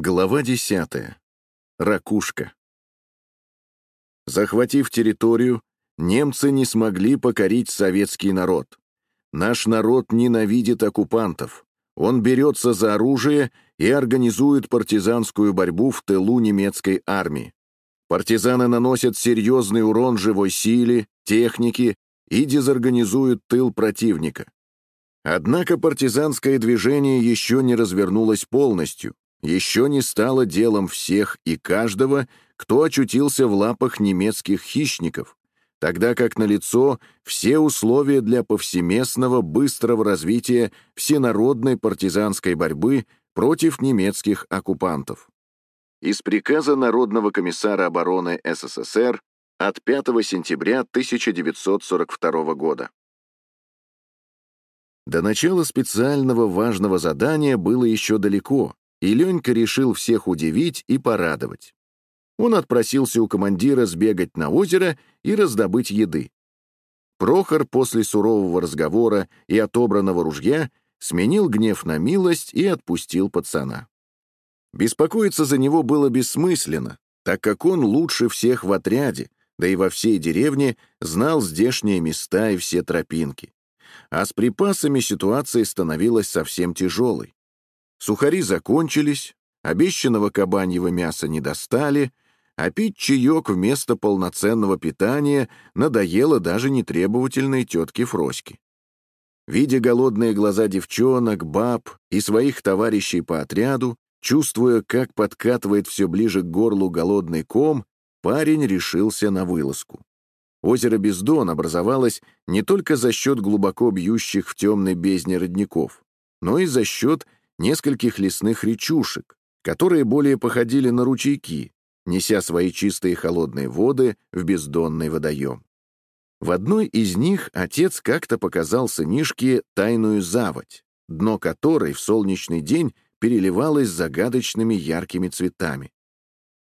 Глава 10. Ракушка. Захватив территорию, немцы не смогли покорить советский народ. Наш народ ненавидит оккупантов. Он берется за оружие и организует партизанскую борьбу в тылу немецкой армии. Партизаны наносят серьезный урон живой силе, технике и дезорганизуют тыл противника. Однако партизанское движение еще не развернулось полностью, еще не стало делом всех и каждого, кто очутился в лапах немецких хищников, тогда как налицо все условия для повсеместного быстрого развития всенародной партизанской борьбы против немецких оккупантов. Из приказа Народного комиссара обороны СССР от 5 сентября 1942 года. До начала специального важного задания было еще далеко, и Ленька решил всех удивить и порадовать. Он отпросился у командира сбегать на озеро и раздобыть еды. Прохор после сурового разговора и отобранного ружья сменил гнев на милость и отпустил пацана. Беспокоиться за него было бессмысленно, так как он лучше всех в отряде, да и во всей деревне знал здешние места и все тропинки. А с припасами ситуация становилась совсем тяжелой. Сухари закончились, обещанного кабаньего мяса не достали, а пить чаек вместо полноценного питания надоело даже нетребовательной тетке Фроське. Видя голодные глаза девчонок, баб и своих товарищей по отряду, чувствуя, как подкатывает все ближе к горлу голодный ком, парень решился на вылазку. Озеро Бездон образовалось не только за счет глубоко бьющих в темной бездне родников, но и за счет нескольких лесных речушек, которые более походили на ручейки, неся свои чистые холодные воды в бездонный водоем. В одной из них отец как-то показал сынишке тайную заводь, дно которой в солнечный день переливалось загадочными яркими цветами.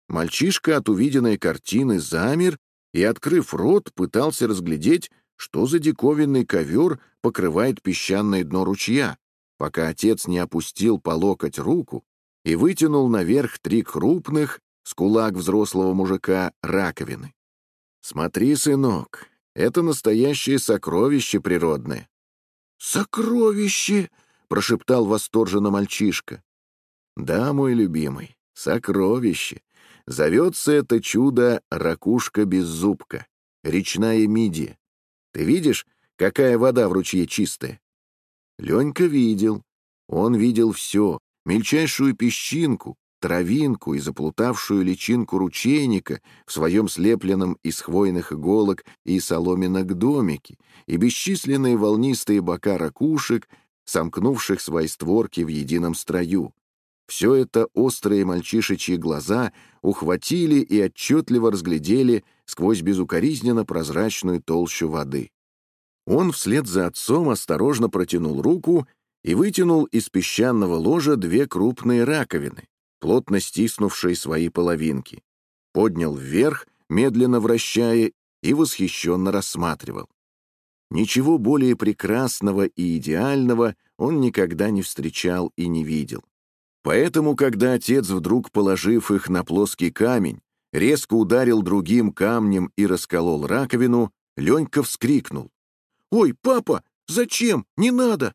Мальчишка от увиденной картины замер и, открыв рот, пытался разглядеть, что за диковинный ковер покрывает песчаное дно ручья, пока отец не опустил по локоть руку и вытянул наверх три крупных, с кулак взрослого мужика, раковины. «Смотри, сынок, это настоящее сокровище природное». «Сокровище!» — прошептал восторженно мальчишка. «Да, мой любимый, сокровище. Зовется это чудо ракушка-беззубка, речная мидия. Ты видишь, какая вода в ручье чистая? Ленька видел. Он видел все, мельчайшую песчинку, травинку и заплутавшую личинку ручейника в своем слепленном из хвойных иголок и соломинок домике, и бесчисленные волнистые бока ракушек, сомкнувших свои створки в едином строю. Все это острые мальчишечьи глаза ухватили и отчетливо разглядели сквозь безукоризненно прозрачную толщу воды. Он вслед за отцом осторожно протянул руку и вытянул из песчаного ложа две крупные раковины, плотно стиснувшие свои половинки. Поднял вверх, медленно вращая, и восхищенно рассматривал. Ничего более прекрасного и идеального он никогда не встречал и не видел. Поэтому, когда отец, вдруг положив их на плоский камень, резко ударил другим камнем и расколол раковину, Ленька вскрикнул. «Ой, папа, зачем? Не надо!»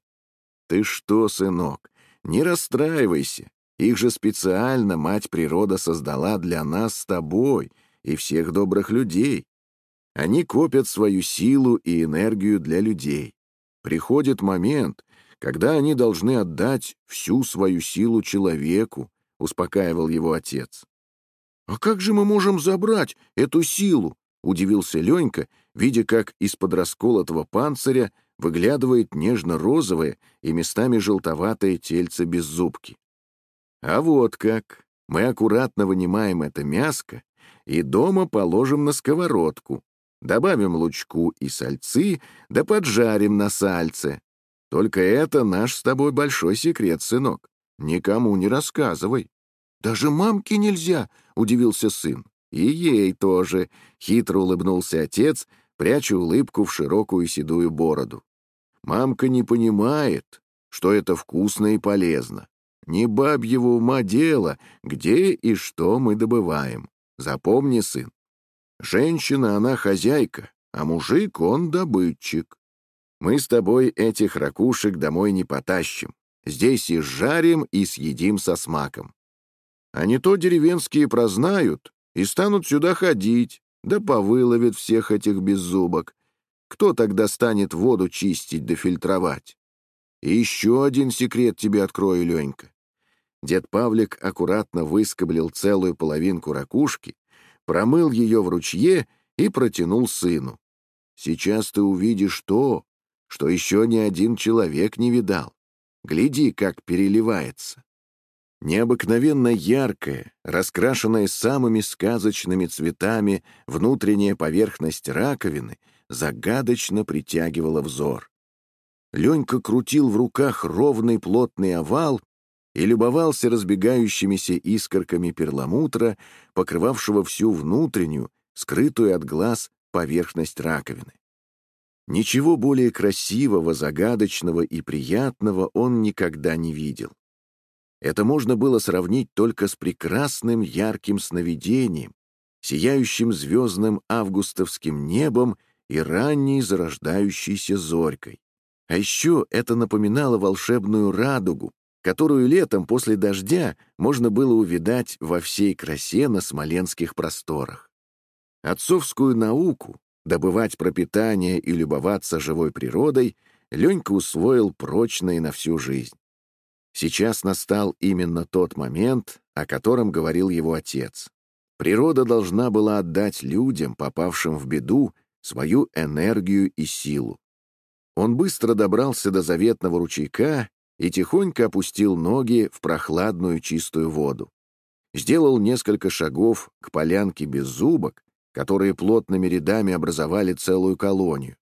«Ты что, сынок, не расстраивайся. Их же специально мать природа создала для нас с тобой и всех добрых людей. Они копят свою силу и энергию для людей. Приходит момент, когда они должны отдать всю свою силу человеку», — успокаивал его отец. «А как же мы можем забрать эту силу?» — удивился Ленька, видя, как из-под расколотого панциря выглядывает нежно-розовое и местами желтоватое тельце без зубки. А вот как. Мы аккуратно вынимаем это мяско и дома положим на сковородку, добавим лучку и сальцы, да поджарим на сальце. Только это наш с тобой большой секрет, сынок. Никому не рассказывай. Даже мамке нельзя, — удивился сын. И ей тоже, — хитро улыбнулся отец, — пряча улыбку в широкую седую бороду. Мамка не понимает, что это вкусно и полезно. не бабьего ума дело, где и что мы добываем. Запомни, сын. Женщина, она хозяйка, а мужик, он добытчик. Мы с тобой этих ракушек домой не потащим. Здесь и жарим, и съедим со смаком. А не то деревенские прознают и станут сюда ходить, да повыловят всех этих беззубок. Кто тогда станет воду чистить да фильтровать? И еще один секрет тебе открою, Ленька. Дед Павлик аккуратно выскоблил целую половинку ракушки, промыл ее в ручье и протянул сыну. Сейчас ты увидишь то, что еще ни один человек не видал. Гляди, как переливается. Необыкновенно яркая, раскрашенная самыми сказочными цветами внутренняя поверхность раковины загадочно притягивала взор. Ленька крутил в руках ровный плотный овал и любовался разбегающимися искорками перламутра, покрывавшего всю внутреннюю, скрытую от глаз, поверхность раковины. Ничего более красивого, загадочного и приятного он никогда не видел. Это можно было сравнить только с прекрасным ярким сновидением, сияющим звездным августовским небом и ранней зарождающейся зорькой. А еще это напоминало волшебную радугу, которую летом после дождя можно было увидать во всей красе на смоленских просторах. Отцовскую науку, добывать пропитание и любоваться живой природой, Ленька усвоил прочно и на всю жизнь. Сейчас настал именно тот момент, о котором говорил его отец. Природа должна была отдать людям, попавшим в беду, свою энергию и силу. Он быстро добрался до заветного ручейка и тихонько опустил ноги в прохладную чистую воду. Сделал несколько шагов к полянке без зубок, которые плотными рядами образовали целую колонию.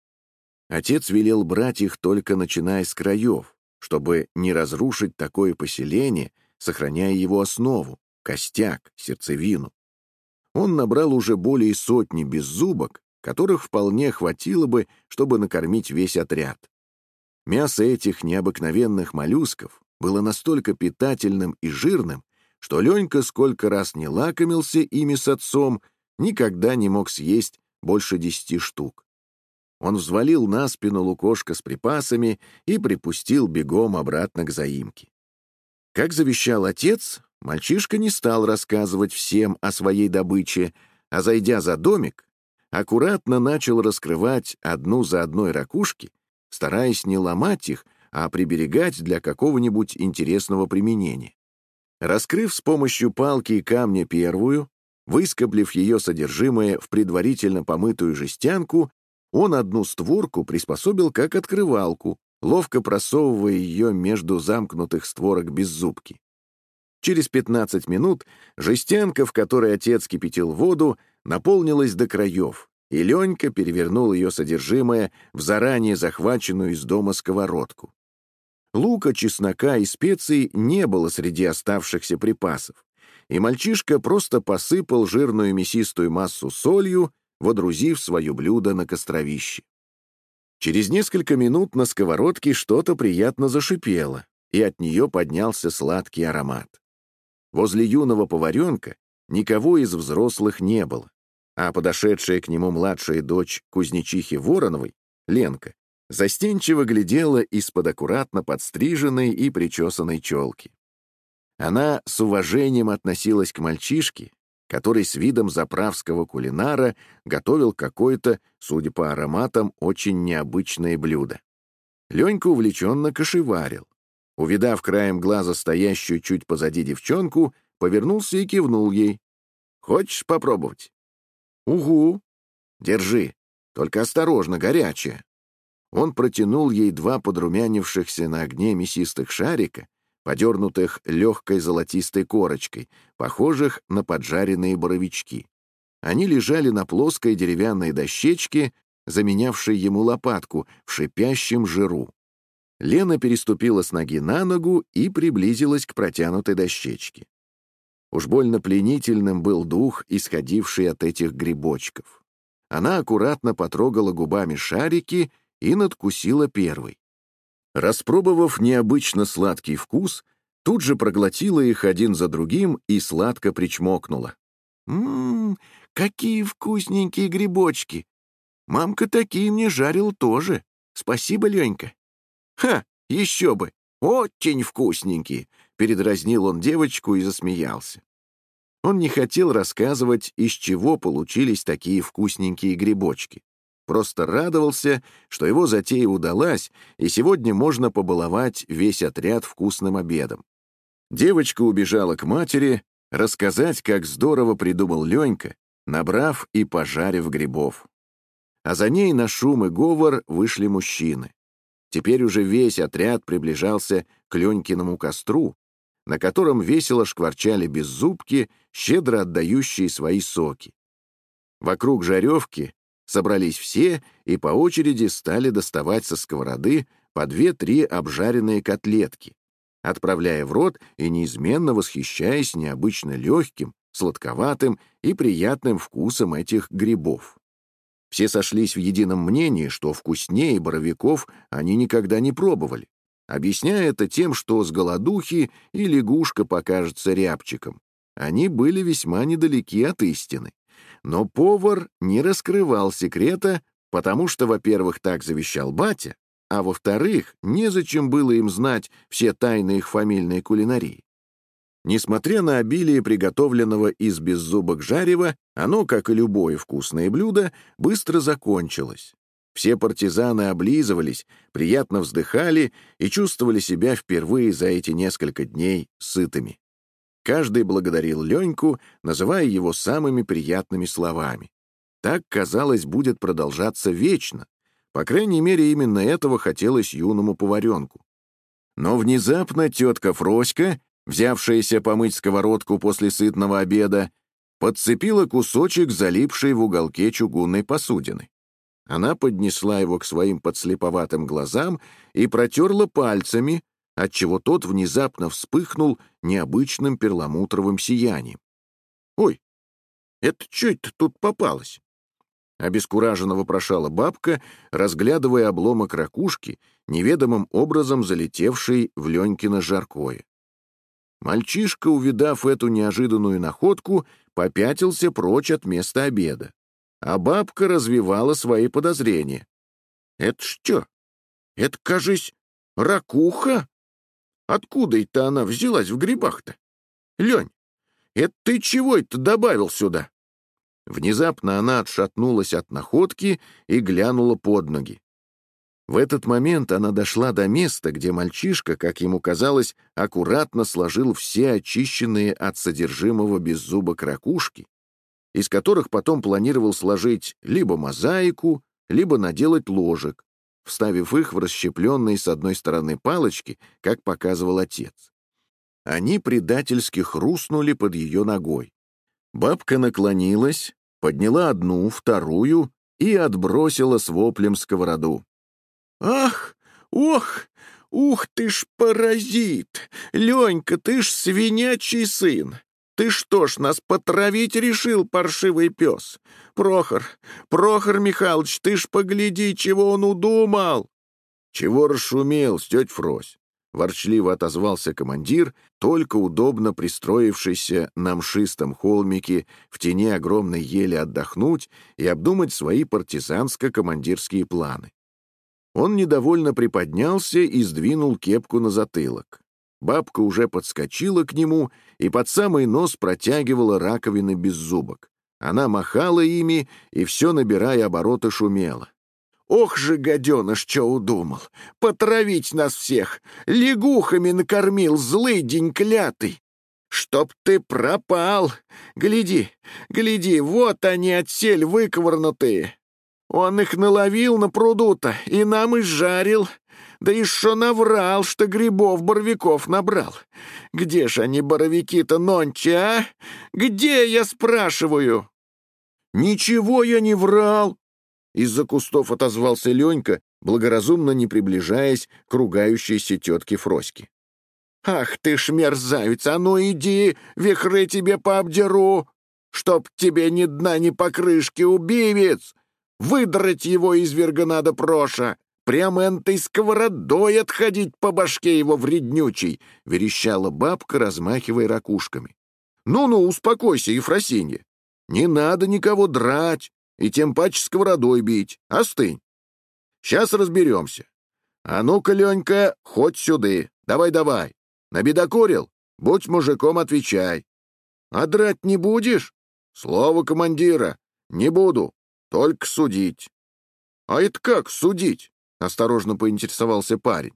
Отец велел брать их только начиная с краев, чтобы не разрушить такое поселение, сохраняя его основу, костяк, сердцевину. Он набрал уже более сотни беззубок, которых вполне хватило бы, чтобы накормить весь отряд. Мясо этих необыкновенных моллюсков было настолько питательным и жирным, что Ленька сколько раз не лакомился ими с отцом, никогда не мог съесть больше десяти штук. Он взвалил на спину лукошко с припасами и припустил бегом обратно к заимке. Как завещал отец, мальчишка не стал рассказывать всем о своей добыче, а, зайдя за домик, аккуратно начал раскрывать одну за одной ракушки, стараясь не ломать их, а приберегать для какого-нибудь интересного применения. Раскрыв с помощью палки и камня первую, Выскоблив ее содержимое в предварительно помытую жестянку, он одну створку приспособил как открывалку, ловко просовывая ее между замкнутых створок без зубки. Через 15 минут жестянка, в которой отец кипятил воду, наполнилась до краев, и Ленька перевернул ее содержимое в заранее захваченную из дома сковородку. Лука, чеснока и специй не было среди оставшихся припасов и мальчишка просто посыпал жирную мясистую массу солью, водрузив свое блюдо на костровище. Через несколько минут на сковородке что-то приятно зашипело, и от нее поднялся сладкий аромат. Возле юного поваренка никого из взрослых не было, а подошедшая к нему младшая дочь кузнечихи Вороновой, Ленка, застенчиво глядела из-под аккуратно подстриженной и причесанной челки. Она с уважением относилась к мальчишке, который с видом заправского кулинара готовил какое-то, судя по ароматам, очень необычное блюдо. Ленька увлеченно кошеварил. Увидав краем глаза стоящую чуть позади девчонку, повернулся и кивнул ей. «Хочешь попробовать?» «Угу. Держи. Только осторожно, горячее». Он протянул ей два подрумянившихся на огне мясистых шарика, подернутых легкой золотистой корочкой, похожих на поджаренные боровички. Они лежали на плоской деревянной дощечке, заменявшей ему лопатку в шипящем жиру. Лена переступила с ноги на ногу и приблизилась к протянутой дощечке. Уж больно пленительным был дух, исходивший от этих грибочков. Она аккуратно потрогала губами шарики и надкусила первый. Распробовав необычно сладкий вкус, Тут же проглотила их один за другим и сладко причмокнула. «Ммм, какие вкусненькие грибочки! Мамка такие мне жарил тоже. Спасибо, Ленька». «Ха, еще бы! Очень вкусненькие!» — передразнил он девочку и засмеялся. Он не хотел рассказывать, из чего получились такие вкусненькие грибочки. Просто радовался, что его затея удалась, и сегодня можно побаловать весь отряд вкусным обедом. Девочка убежала к матери, рассказать, как здорово придумал Ленька, набрав и пожарив грибов. А за ней на шум и говор вышли мужчины. Теперь уже весь отряд приближался к Ленькиному костру, на котором весело шкварчали беззубки, щедро отдающие свои соки. Вокруг жаревки собрались все и по очереди стали доставать со сковороды по две-три обжаренные котлетки, отправляя в рот и неизменно восхищаясь необычно легким, сладковатым и приятным вкусом этих грибов. Все сошлись в едином мнении, что вкуснее боровиков они никогда не пробовали, объясняя это тем, что с голодухи и лягушка покажется рябчиком. Они были весьма недалеки от истины. Но повар не раскрывал секрета, потому что, во-первых, так завещал батя, а во-вторых, незачем было им знать все тайны их фамильной кулинарии. Несмотря на обилие приготовленного из беззубок жарева, оно, как и любое вкусное блюдо, быстро закончилось. Все партизаны облизывались, приятно вздыхали и чувствовали себя впервые за эти несколько дней сытыми. Каждый благодарил Леньку, называя его самыми приятными словами. Так, казалось, будет продолжаться вечно. По крайней мере, именно этого хотелось юному поваренку. Но внезапно тетка Фроська взявшаяся помыть сковородку после сытного обеда, подцепила кусочек залипшей в уголке чугунной посудины. Она поднесла его к своим подслеповатым глазам и протерла пальцами, отчего тот внезапно вспыхнул необычным перламутровым сиянием. «Ой, это что это тут попалось?» Обескураженно вопрошала бабка, разглядывая обломок ракушки, неведомым образом залетевший в Ленькино жаркое. Мальчишка, увидав эту неожиданную находку, попятился прочь от места обеда. А бабка развивала свои подозрения. «Это что? Это, кажись, ракуха? Откуда это она взялась в грибах-то? Лень, это ты чего это добавил сюда?» Внезапно она отшатнулась от находки и глянула под ноги. В этот момент она дошла до места, где мальчишка, как ему казалось, аккуратно сложил все очищенные от содержимого беззубок ракушки, из которых потом планировал сложить либо мозаику, либо наделать ложек, вставив их в расщепленные с одной стороны палочки, как показывал отец. Они предательски хрустнули под ее ногой. Бабка наклонилась, подняла одну, вторую и отбросила с воплем сковороду. «Ах! Ох! Ух ты ж паразит! Ленька, ты ж свинячий сын! Ты что ж, нас потравить решил, паршивый пес? Прохор, Прохор Михайлович, ты ж погляди, чего он удумал!» «Чего расшумел, тетя Фрось?» — ворчливо отозвался командир, только удобно пристроившийся на мшистом холмике в тени огромной ели отдохнуть и обдумать свои партизанско-командирские планы. Он недовольно приподнялся и сдвинул кепку на затылок. Бабка уже подскочила к нему и под самый нос протягивала раковины без зубок. Она махала ими и все, набирая обороты, шумела. «Ох же, гаденыш, что удумал! Потравить нас всех! Лягухами накормил, злый день клятый! Чтоб ты пропал! Гляди, гляди, вот они отсель выковырнутые! Он их наловил на пруду-то и нам изжарил. Да шо наврал, что грибов-боровиков набрал. Где ж они, боровики-то, нонче, а? Где, я спрашиваю?» «Ничего я не врал!» Из-за кустов отозвался Ленька, благоразумно не приближаясь к ругающейся тетке Фроське. «Ах ты ж мерзавец! А ну иди, вихры тебе пообдеру! Чтоб тебе ни дна, ни покрышки, убивец! Выдрать его из верга надо, Проша! Прямо энтой сковородой отходить по башке его вреднючей!» — верещала бабка, размахивая ракушками. «Ну-ну, успокойся, Ефросинья. Не надо никого драть и тем паче сковородой бить. Остынь. Сейчас разберемся. А ну-ка, Ленька, хоть сюды. Давай-давай. Набедокурил? Будь мужиком, отвечай. А драть не будешь? Слово командира. Не буду. Только судить. А это как судить? Осторожно поинтересовался парень.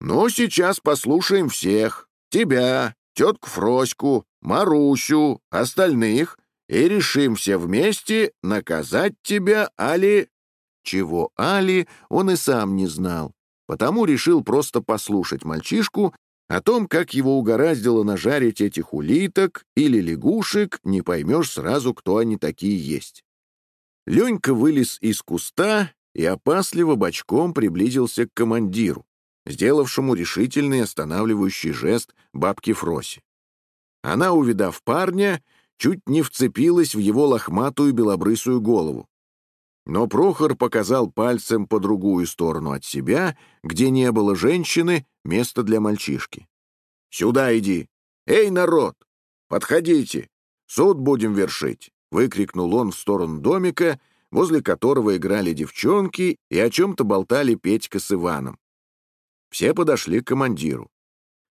Ну, сейчас послушаем всех. Тебя, тетку Фроську, Марусю, остальных, и решим все вместе наказать тебя, Али... Чего Али, он и сам не знал, потому решил просто послушать мальчишку о том, как его угораздило нажарить этих улиток или лягушек, не поймешь сразу, кто они такие есть. Ленька вылез из куста и опасливо бочком приблизился к командиру, сделавшему решительный останавливающий жест бабки Фроси. Она, увидав парня, чуть не вцепилась в его лохматую белобрысую голову. Но Прохор показал пальцем по другую сторону от себя, где не было женщины, место для мальчишки. «Сюда иди! Эй, народ! Подходите! Суд будем вершить!» — выкрикнул он в сторону домика, возле которого играли девчонки и о чем-то болтали Петька с Иваном. Все подошли к командиру.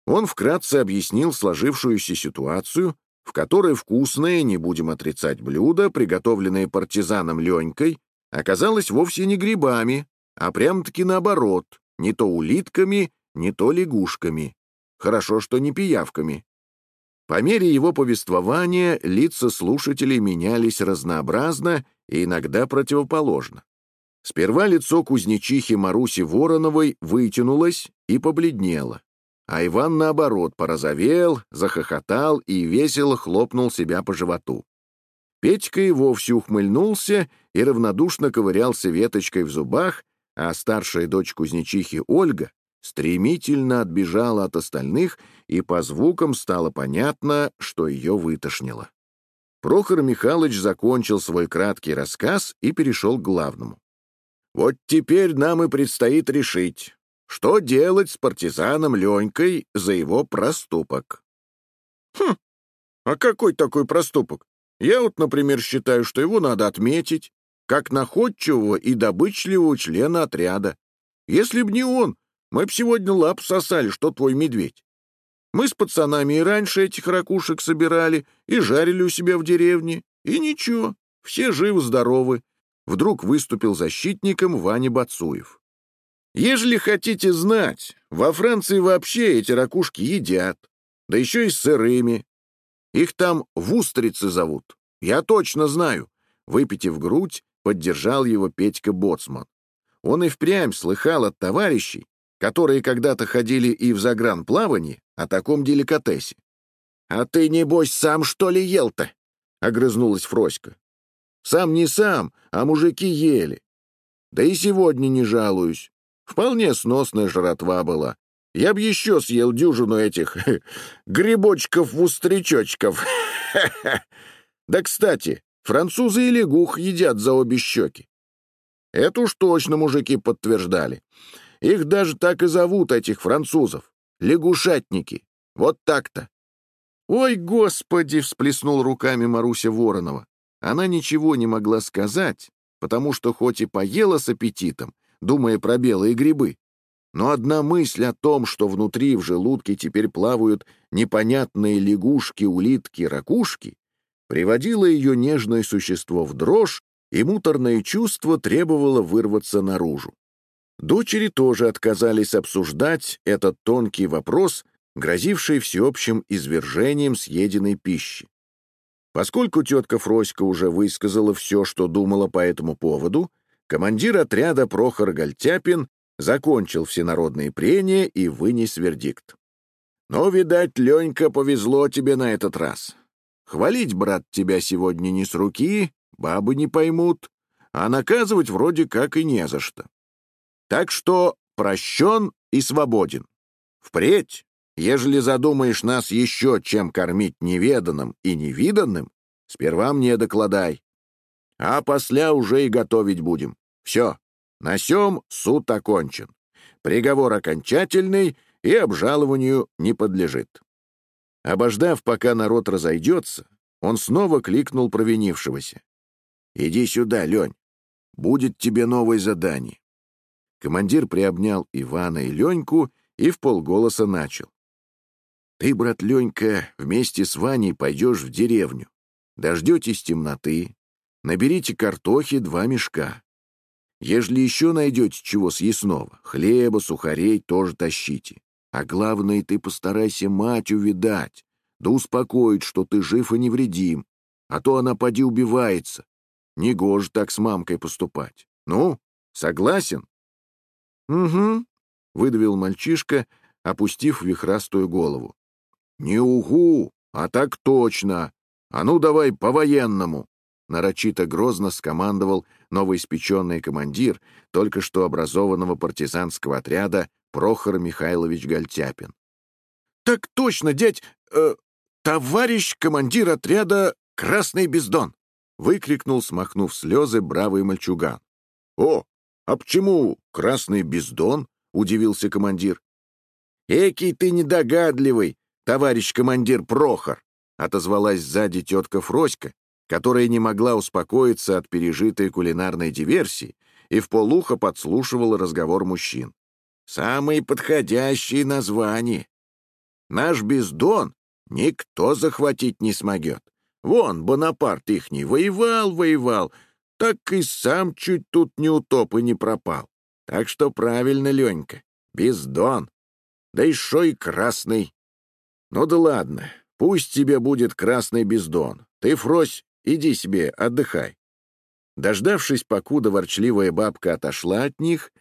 Он вкратце объяснил сложившуюся ситуацию, в которой вкусное, не будем отрицать, блюдо, приготовленное партизаном Ленькой, оказалось вовсе не грибами, а прям-таки наоборот, не то улитками, не то лягушками. Хорошо, что не пиявками. По мере его повествования лица слушателей менялись разнообразно и иногда противоположно. Сперва лицо кузнечихи Маруси Вороновой вытянулось и побледнело. А Иван, наоборот, порозовел, захохотал и весело хлопнул себя по животу. Петька и вовсе ухмыльнулся и равнодушно ковырялся веточкой в зубах, а старшая дочь кузнечихи Ольга стремительно отбежала от остальных, и по звукам стало понятно, что ее вытошнило. Прохор Михайлович закончил свой краткий рассказ и перешел к главному. «Вот теперь нам и предстоит решить, что делать с партизаном Ленькой за его проступок? Хм, а какой такой проступок? Я вот, например, считаю, что его надо отметить, как находчивого и добычливого члена отряда. Если б не он, мы б сегодня лап сосали, что твой медведь. Мы с пацанами и раньше этих ракушек собирали и жарили у себя в деревне, и ничего, все живы-здоровы. Вдруг выступил защитником Ваня Бацуев. Ежели хотите знать, во Франции вообще эти ракушки едят, да еще и сырыми. Их там в зовут. Я точно знаю. Выпитив грудь, поддержал его Петька Боцман. Он и впрямь слыхал от товарищей, которые когда-то ходили и в загранплавании, о таком деликатесе. «А ты, небось, сам что ли ел-то?» — огрызнулась Фроська. «Сам не сам, а мужики ели. Да и сегодня не жалуюсь. Вполне сносная жратва была. Я б еще съел дюжину этих грибочков-устричочков. Да, кстати, французы и лягух едят за обе щеки. Это уж точно мужики подтверждали. Их даже так и зовут, этих французов. Лягушатники. Вот так-то. «Ой, господи!» — всплеснул руками Маруся Воронова. Она ничего не могла сказать, потому что хоть и поела с аппетитом, думая про белые грибы. Но одна мысль о том, что внутри в желудке теперь плавают непонятные лягушки, улитки, ракушки, приводила ее нежное существо в дрожь, и муторное чувство требовало вырваться наружу. Дочери тоже отказались обсуждать этот тонкий вопрос, грозивший всеобщим извержением съеденной пищи. Поскольку тетка Фроська уже высказала все, что думала по этому поводу, командир отряда Прохор Гальтяпин закончил всенародные прения и вынес вердикт. «Ну, видать, Ленька, повезло тебе на этот раз. Хвалить, брат, тебя сегодня не с руки, бабы не поймут, а наказывать вроде как и не за что. Так что прощен и свободен. Впредь, ежели задумаешь нас еще чем кормить неведанным и невиданным, сперва мне докладай, а после уже и готовить будем. Все, На сём суд окончен. Приговор окончательный и обжалованию не подлежит. Обождав, пока народ разойдется, он снова кликнул провинившегося. «Иди сюда, Лень. Будет тебе новое задание». Командир приобнял Ивана и Леньку и в полголоса начал. «Ты, брат Ленька, вместе с Ваней пойдешь в деревню. Дождетесь темноты, наберите картохи два мешка. Ежели еще найдете чего съестного, хлеба, сухарей тоже тащите. А главное, ты постарайся мать увидать, да успокоить, что ты жив и невредим, а то она поди убивается. Негоже так с мамкой поступать. Ну, согласен? — Угу, — выдавил мальчишка, опустив вихрастую голову. — Не угу, а так точно. А ну давай по-военному. Нарочито грозно скомандовал новоиспеченный командир только что образованного партизанского отряда Прохор Михайлович Гальтяпин. «Так точно, дядь... Э, товарищ командир отряда «Красный бездон!» — выкрикнул, смахнув слезы, бравый мальчуган. «О, а почему красный бездон?» — удивился командир. «Экий ты недогадливый, товарищ командир Прохор!» — отозвалась сзади тетка Фроська, которая не могла успокоиться от пережитой кулинарной диверсии и в полухо подслушивала разговор мужчин. «Самые подходящие названия. Наш бездон никто захватить не смогет. Вон, Бонапарт ихний воевал, воевал, так и сам чуть тут не утоп и не пропал. Так что правильно, Ленька, бездон. Да еще и красный. Ну да ладно, пусть тебе будет красный бездон. Ты, Фрось, Иди себе, отдыхай». Дождавшись, покуда ворчливая бабка отошла от них,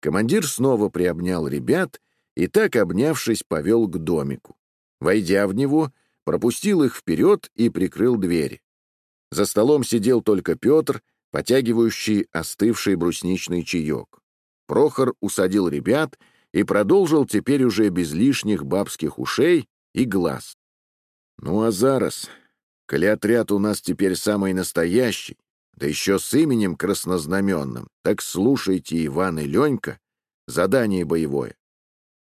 командир снова приобнял ребят и так, обнявшись, повел к домику. Войдя в него, пропустил их вперед и прикрыл двери. За столом сидел только Петр, потягивающий остывший брусничный чаек. Прохор усадил ребят и продолжил теперь уже без лишних бабских ушей и глаз. «Ну а зараз Коли отряд у нас теперь самый настоящий, да еще с именем краснознаменным, так слушайте, Иван и Ленька, задание боевое.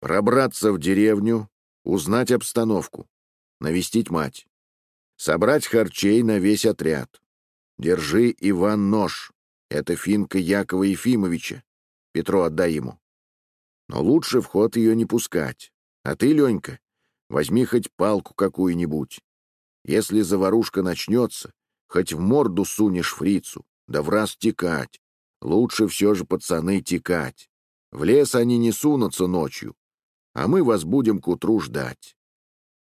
Пробраться в деревню, узнать обстановку, навестить мать, собрать харчей на весь отряд. Держи, Иван, нож. Это финка Якова Ефимовича. Петро, отдай ему. Но лучше в ход ее не пускать. А ты, Ленька, возьми хоть палку какую-нибудь. Если заварушка начнется, хоть в морду сунешь фрицу, да в раз текать. Лучше все же, пацаны, текать. В лес они не сунутся ночью, а мы вас будем к утру ждать.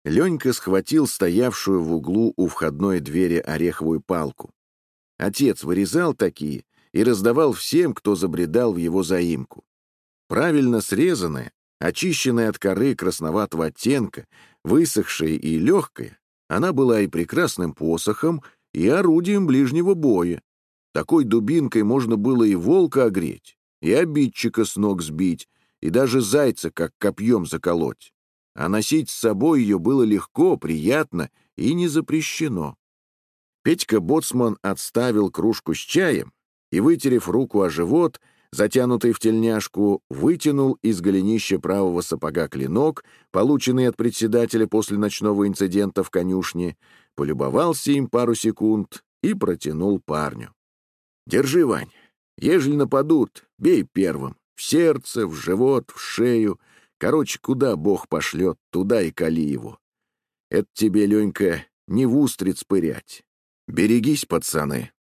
Ленька схватил стоявшую в углу у входной двери ореховую палку. Отец вырезал такие и раздавал всем, кто забредал в его заимку. Правильно срезанная, очищенная от коры красноватого оттенка, высохшая и легкая, она была и прекрасным посохом, и орудием ближнего боя. Такой дубинкой можно было и волка огреть, и обидчика с ног сбить, и даже зайца как копьем заколоть. А носить с собой ее было легко, приятно и не запрещено. Петька Боцман отставил кружку с чаем и, вытерев руку о живот, затянутый в тельняшку, вытянул из голенища правого сапога клинок, полученный от председателя после ночного инцидента в конюшне, полюбовался им пару секунд и протянул парню. «Держи, Вань. Ежели нападут, бей первым. В сердце, в живот, в шею. Короче, куда Бог пошлет, туда и кали его. Это тебе, Ленька, не в устриц пырять. Берегись, пацаны».